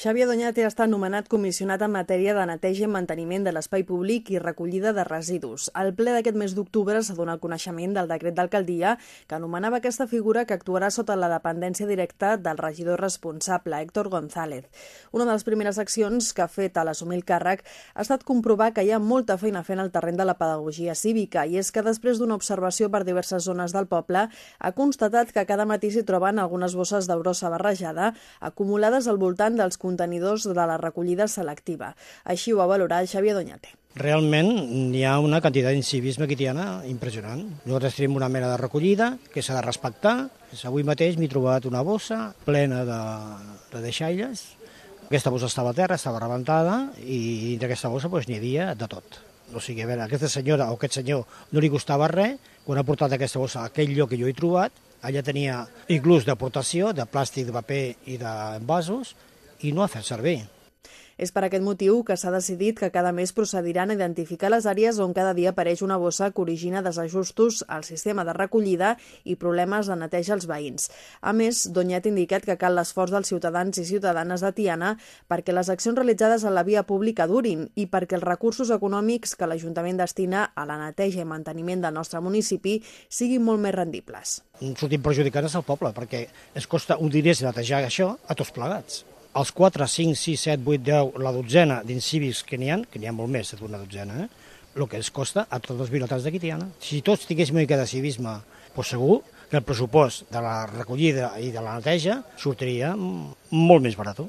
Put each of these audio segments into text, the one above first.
Xavier Doñate està nomenat comissionat en matèria de neteja i manteniment de l'espai públic i recollida de residus. Al ple d'aquest mes d'octubre s'ha donat coneixement del decret d'alcaldia que anomenava aquesta figura que actuarà sota la dependència directa del regidor responsable, Héctor González. Una de les primeres accions que ha fet a l'assumir el càrrec ha estat comprovar que hi ha molta feina fent al terreny de la pedagogia cívica i és que després d'una observació per diverses zones del poble ha constatat que cada matí s'hi troben algunes bosses de brossa barrejada acumulades al voltant dels contenidors de la recollida selectiva. Així ho va valorar el Xavier Doñate. Realment hi ha una quantitat d'incivisme quitiana impressionant. Nosaltres tenim una mena de recollida que s'ha de respectar. Avui mateix m'he trobat una bossa plena de, de deixalles. Aquesta bossa estava a terra, estava rebentada i dintre d'aquesta bossa doncs, n'hi havia de tot. O sigui, a veure, aquesta senyora o aquest senyor no li costava res, quan ha portat aquesta bossa a aquell lloc que jo he trobat, allà tenia inclús d'aportació, de plàstic, de paper i d'envasos, i no ha fet servir. És per aquest motiu que s'ha decidit que cada mes procediran a identificar les àrees on cada dia apareix una bossa que origina desajustos al sistema de recollida i problemes de neteja als veïns. A més, Donyet ha indicat que cal l'esforç dels ciutadans i ciutadanes de Tiana perquè les accions realitzades a la via pública durin i perquè els recursos econòmics que l'Ajuntament destina a la neteja i manteniment del nostre municipi siguin molt més rendibles. Sortim perjudicats al poble perquè es costa un diners netejar això a tots plegats els 4, 5, 6, 7, 8, 10, la dotzena d'incívics que n'hi ha, que n'hi ha molt més d'una dotzena, eh? el que es costa a tots els vilotants de Quitiana. Si tots tinguéssim una mica de civisme, doncs segur que el pressupost de la recollida i de la neteja sortiria molt més barat.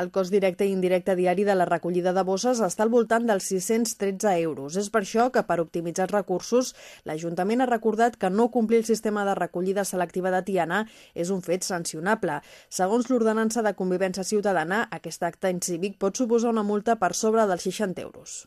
El cost directe i indirecte diari de la recollida de bosses està al voltant dels 613 euros. És per això que, per optimitzar els recursos, l'Ajuntament ha recordat que no complir el sistema de recollida selectiva de Tiana és un fet sancionable. Segons l'ordenança de convivència ciutadana, aquest acte incívic pot suposar una multa per sobre dels 60 euros.